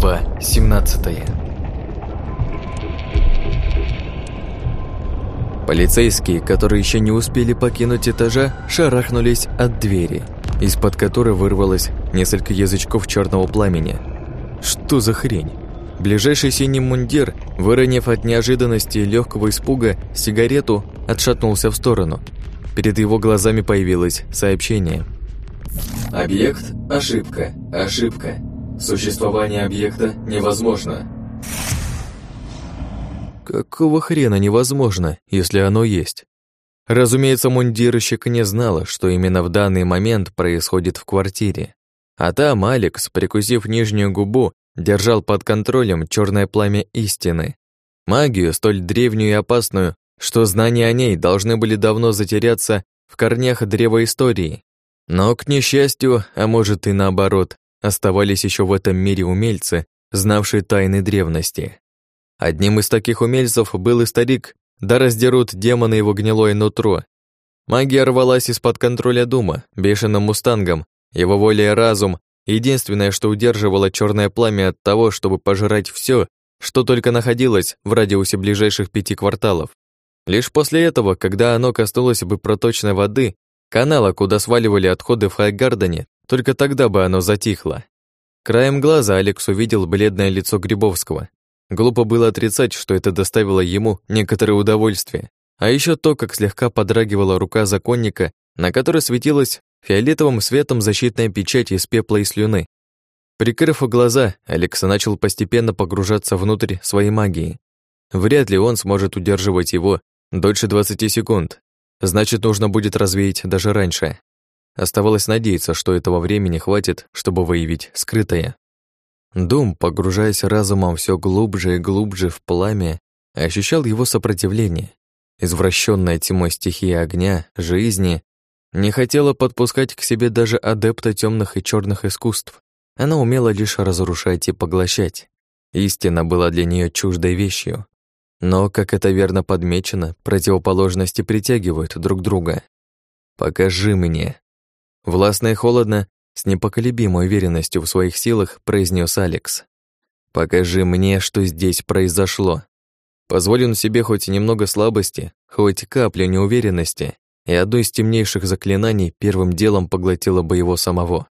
Глава 17 Полицейские, которые еще не успели покинуть этажа, шарахнулись от двери, из-под которой вырвалось несколько язычков черного пламени. Что за хрень? Ближайший синий мундир, выронив от неожиданности и легкого испуга сигарету, отшатнулся в сторону. Перед его глазами появилось сообщение. «Объект – ошибка, ошибка. Существование объекта невозможно». Какого хрена невозможно, если оно есть? Разумеется, мундирщик не знала, что именно в данный момент происходит в квартире. А там Алекс, прикусив нижнюю губу, держал под контролем черное пламя истины. Магию, столь древнюю и опасную, что знания о ней должны были давно затеряться в корнях древа истории. Но, к несчастью, а может и наоборот, оставались еще в этом мире умельцы, знавшие тайны древности. Одним из таких умельцев был и старик, да раздерут демона его гнилое нутро. Магия рвалась из-под контроля Дума, бешеным мустангом, его воля и разум, единственное, что удерживало черное пламя от того, чтобы пожрать все, что только находилось в радиусе ближайших пяти кварталов. Лишь после этого, когда оно коснулось бы проточной воды, канала, куда сваливали отходы в Хайгардене, только тогда бы оно затихло. Краем глаза Алекс увидел бледное лицо Грибовского, Глупо было отрицать, что это доставило ему некоторое удовольствие. А еще то, как слегка подрагивала рука законника, на которой светилась фиолетовым светом защитная печать из пепла и слюны. Прикрыв глаза, Алекс начал постепенно погружаться внутрь своей магии. Вряд ли он сможет удерживать его дольше 20 секунд. Значит, нужно будет развеять даже раньше. Оставалось надеяться, что этого времени хватит, чтобы выявить скрытое. Дом, погружаясь разумом все глубже и глубже в пламя, ощущал его сопротивление. Извращенная тьмой стихия огня, жизни, не хотела подпускать к себе даже адепта темных и черных искусств. Она умела лишь разрушать и поглощать. Истина была для нее чуждой вещью. Но, как это верно подмечено, противоположности притягивают друг друга. «Покажи мне». Властно и холодно с непоколебимой уверенностью в своих силах произнес Алекс. «Покажи мне, что здесь произошло. Позволь он себе хоть немного слабости, хоть каплю неуверенности, и одно из темнейших заклинаний первым делом поглотило бы его самого».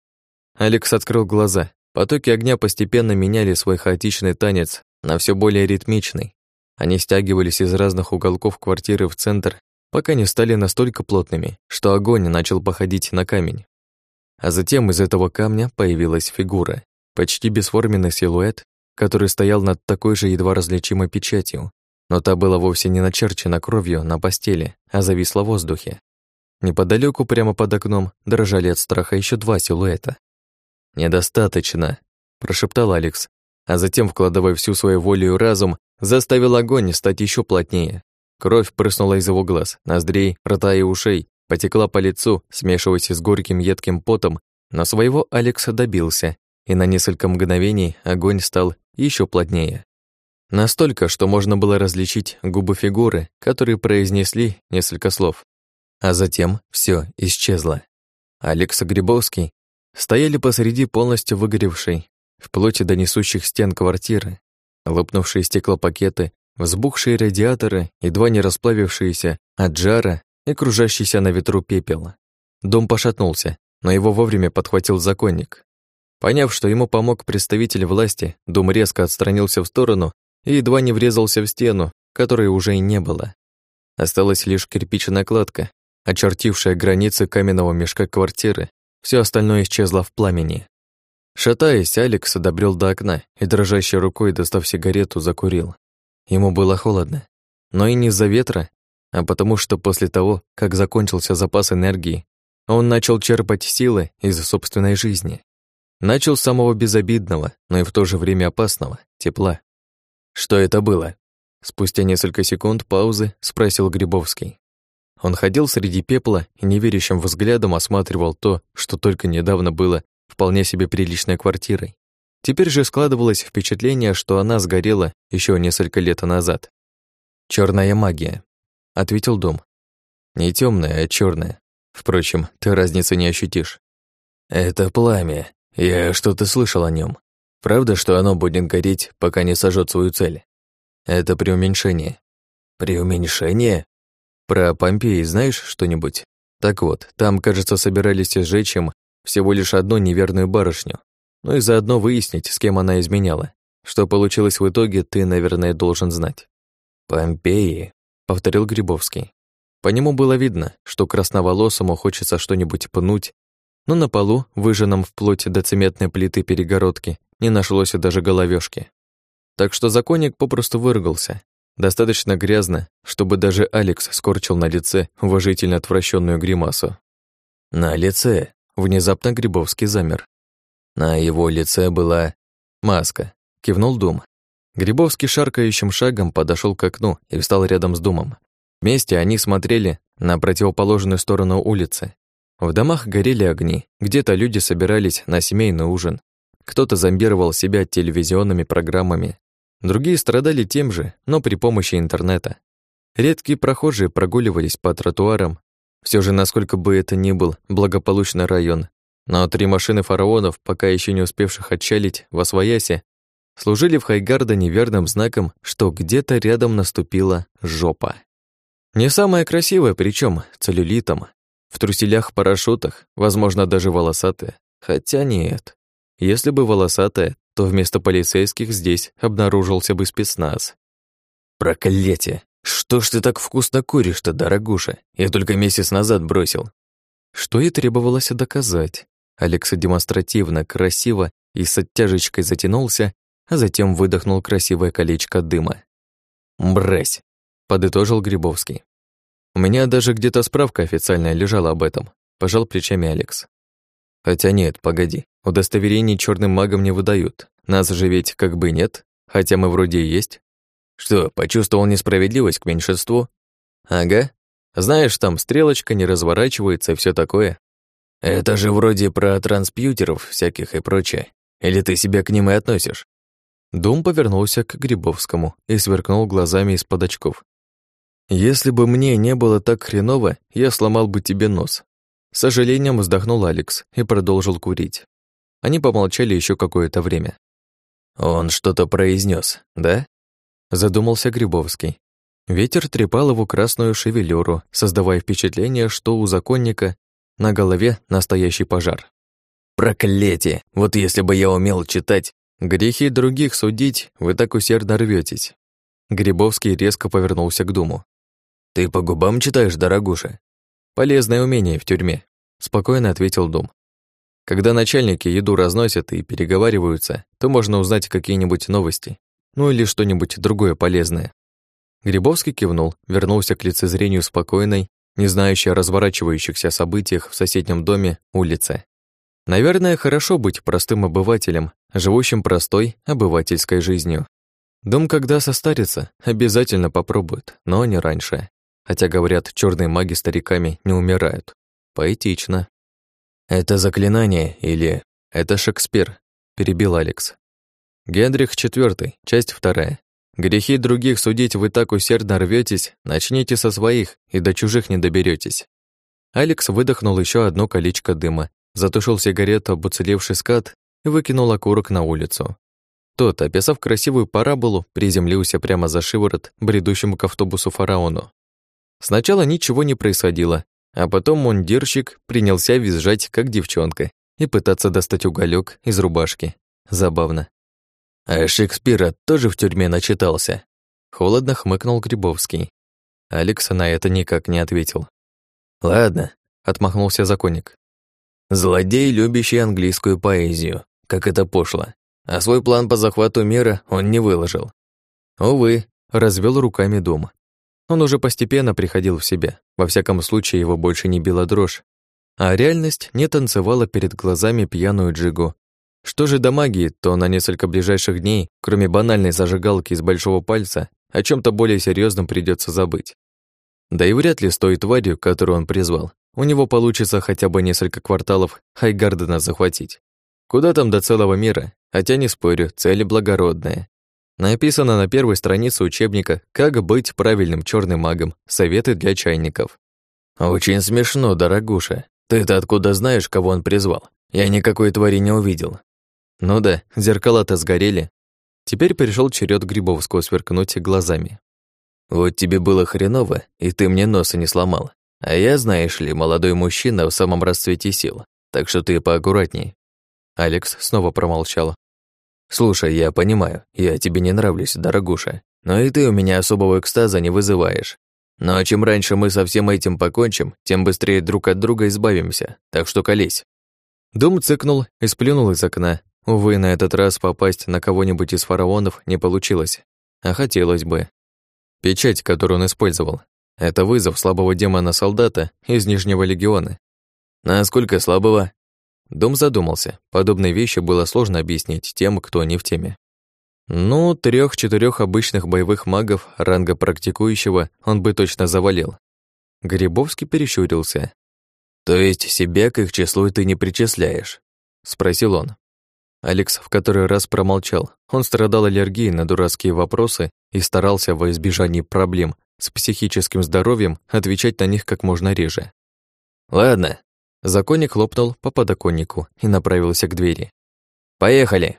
Алекс открыл глаза. Потоки огня постепенно меняли свой хаотичный танец на все более ритмичный. Они стягивались из разных уголков квартиры в центр, пока не стали настолько плотными, что огонь начал походить на камень. А затем из этого камня появилась фигура, почти бесформенный силуэт, который стоял над такой же едва различимой печатью, но та была вовсе не начерчена кровью на постели, а зависла в воздухе. Неподалеку, прямо под окном, дрожали от страха еще два силуэта. «Недостаточно», — прошептал Алекс, а затем, вкладывая всю свою волю и разум, заставил огонь стать еще плотнее. Кровь прыснула из его глаз, ноздрей, рта и ушей, потекла по лицу, смешиваясь с горьким едким потом, но своего Алекс добился, и на несколько мгновений огонь стал еще плотнее. Настолько, что можно было различить губы фигуры, которые произнесли несколько слов. А затем все исчезло. Алекс Грибовский стояли посреди полностью выгоревшей, вплоть до несущих стен квартиры, лопнувшие стеклопакеты, взбухшие радиаторы, едва не расплавившиеся от жара и кружащийся на ветру пепел. Дом пошатнулся, но его вовремя подхватил законник. Поняв, что ему помог представитель власти, дом резко отстранился в сторону и едва не врезался в стену, которой уже и не было. Осталась лишь кирпичная кладка, очертившая границы каменного мешка квартиры. Все остальное исчезло в пламени. Шатаясь, Алекс добрел до окна и дрожащей рукой, достав сигарету, закурил. Ему было холодно. Но и не из-за ветра, а потому что после того, как закончился запас энергии, он начал черпать силы из собственной жизни. Начал с самого безобидного, но и в то же время опасного — тепла. Что это было? Спустя несколько секунд паузы спросил Грибовский. Он ходил среди пепла и неверящим взглядом осматривал то, что только недавно было вполне себе приличной квартирой. Теперь же складывалось впечатление, что она сгорела еще несколько лет назад. Черная магия ответил дом. Не темное, а черное. Впрочем, ты разницы не ощутишь. Это пламя. Я что-то слышал о нем. Правда, что оно будет гореть, пока не сожжет свою цель? Это преуменьшение. Преуменьшение? Про Помпеи знаешь что-нибудь? Так вот, там, кажется, собирались сжечь им всего лишь одну неверную барышню. Ну и заодно выяснить, с кем она изменяла. Что получилось в итоге, ты, наверное, должен знать. «Помпеи», — повторил Грибовский. По нему было видно, что красноволосому хочется что-нибудь пнуть, но на полу, выжженном вплоть до цементной плиты перегородки, не нашлось даже головешки. Так что законник попросту выругался. Достаточно грязно, чтобы даже Алекс скорчил на лице уважительно отвращенную гримасу. На лице внезапно Грибовский замер. На его лице была маска, кивнул Дум. Грибовский шаркающим шагом подошел к окну и встал рядом с Думом. Вместе они смотрели на противоположную сторону улицы. В домах горели огни, где-то люди собирались на семейный ужин. Кто-то зомбировал себя телевизионными программами, другие страдали тем же, но при помощи интернета. Редкие прохожие прогуливались по тротуарам. Все же, насколько бы это ни был благополучный район, но три машины фараонов, пока еще не успевших отчалить в Освоясе, служили в Хайгардене верным знаком, что где-то рядом наступила жопа. Не самая красивая, причем целлюлитом, в труселях-парашютах, возможно, даже волосатая. Хотя нет. Если бы волосатая, то вместо полицейских здесь обнаружился бы спецназ. Проклятие! Что ж ты так вкусно куришь-то, дорогуша? Я только месяц назад бросил. Что и требовалось доказать. Алекса демонстративно, красиво и с оттяжечкой затянулся, а затем выдохнул красивое колечко дыма. «Брась!» — подытожил Грибовский. У меня даже где-то справка официальная лежала об этом, пожал плечами Алекс. Хотя нет, погоди, удостоверений черным магам не выдают. Нас же ведь как бы нет, хотя мы вроде и есть. Что, почувствовал несправедливость к меньшинству? Ага. Знаешь, там стрелочка не разворачивается и все такое. Это же вроде про транспьютеров всяких и прочее. Или ты себя к ним и относишь? Дум повернулся к Грибовскому и сверкнул глазами из-под очков. «Если бы мне не было так хреново, я сломал бы тебе нос». С сожалением вздохнул Алекс и продолжил курить. Они помолчали еще какое-то время. «Он что-то произнес, да?» Задумался Грибовский. Ветер трепал его красную шевелюру, создавая впечатление, что у законника на голове настоящий пожар. «Проклятие! Вот если бы я умел читать, грехи других судить, вы так усердно рветесь». Грибовский резко повернулся к Думу. «Ты по губам читаешь, дорогуша?» «Полезное умение в тюрьме», — спокойно ответил Дом. «Когда начальники еду разносят и переговариваются, то можно узнать какие-нибудь новости, ну или что-нибудь другое полезное». Грибовский кивнул, вернулся к лицезрению спокойной, не знающей о разворачивающихся событиях в соседнем доме улице. Наверное, хорошо быть простым обывателем, живущим простой обывательской жизнью. Дом, когда состарится, обязательно попробует, но не раньше. Хотя, говорят, черные маги стариками не умирают. Поэтично. «Это заклинание или это Шекспир?» – перебил Алекс. Генрих IV, часть вторая. Грехи других судить вы так усердно рветесь, начните со своих и до чужих не доберетесь. Алекс выдохнул еще одно колечко дыма, затушил сигарету об уцелевший скат и выкинул окурок на улицу. Тот, описав красивую параболу, приземлился прямо за шиворот бредущему к автобусу фараону. Сначала ничего не происходило, а потом мундирщик принялся визжать, как девчонка, и пытаться достать уголек из рубашки. Забавно. А Шекспира тоже в тюрьме начитался. Холодно хмыкнул Грибовский. Алекс на это никак не ответил. «Ладно», — отмахнулся законник. «Злодей, любящий английскую поэзию, как это пошло. А свой план по захвату мира он не выложил. Увы, развел руками дом. Он уже постепенно приходил в себя, во всяком случае его больше не била дрожь, а реальность не танцевала перед глазами пьяную джигу. Что же до магии, то на несколько ближайших дней, кроме банальной зажигалки из большого пальца, о чем то более серьезном придется забыть. Да и вряд ли с той тварью, которую он призвал, у него получится хотя бы несколько кварталов Хайгардена захватить. Куда там до целого мира? Хотя не спорю, цель благородная. Написано на первой странице учебника «Как быть правильным черным магом. Советы для чайников». «Очень смешно, дорогуша. Ты-то откуда знаешь, кого он призвал? Я никакой твари не увидел». Ну да, зеркала-то сгорели. Теперь пришел черед Грибовского сверкнуть глазами. Вот тебе было хреново, и ты мне носа не сломал. А я, знаешь ли, молодой мужчина в самом расцвете сил, так что ты поаккуратней. Алекс снова промолчал. Слушай, я понимаю, я тебе не нравлюсь, дорогуша, но и ты у меня особого экстаза не вызываешь. Но чем раньше мы со всем этим покончим, тем быстрее друг от друга избавимся, так что колись. Дом цыкнул и сплюнул из окна. Увы, на этот раз попасть на кого-нибудь из фараонов не получилось. А хотелось бы. Печать, которую он использовал, это вызов слабого демона-солдата из Нижнего легиона. Насколько слабого? Дом задумался. Подобные вещи было сложно объяснить тем, кто не в теме. Ну, трех-четырех обычных боевых магов ранга практикующего он бы точно завалил. Грибовский перещурился. «То есть себя к их числу ты не причисляешь?» — спросил он. Алекс в который раз промолчал. Он страдал аллергией на дурацкие вопросы и старался во избежании проблем с психическим здоровьем отвечать на них как можно реже. «Ладно». Законник хлопнул по подоконнику и направился к двери. «Поехали!»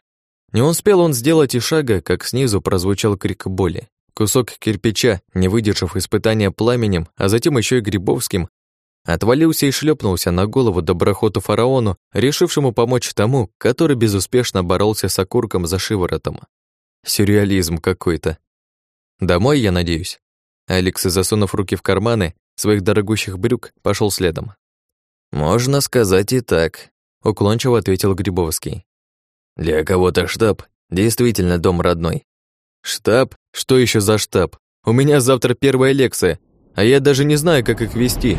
Не успел он сделать и шага, как снизу прозвучал крик боли. Кусок кирпича, не выдержав испытания пламенем, а затем еще и Грибовским, отвалился и шлепнулся на голову доброхоту фараону, решившему помочь тому, который безуспешно боролся с окурком за шиворотом. Сюрреализм какой-то. Домой, я надеюсь. Алекс, засунув руки в карманы своих дорогущих брюк, пошел следом. «Можно сказать и так», — уклончиво ответил Грибовский. Для кого-то штаб действительно дом родной. Штаб? Что еще за штаб? У меня завтра первая лекция, а я даже не знаю, как их вести.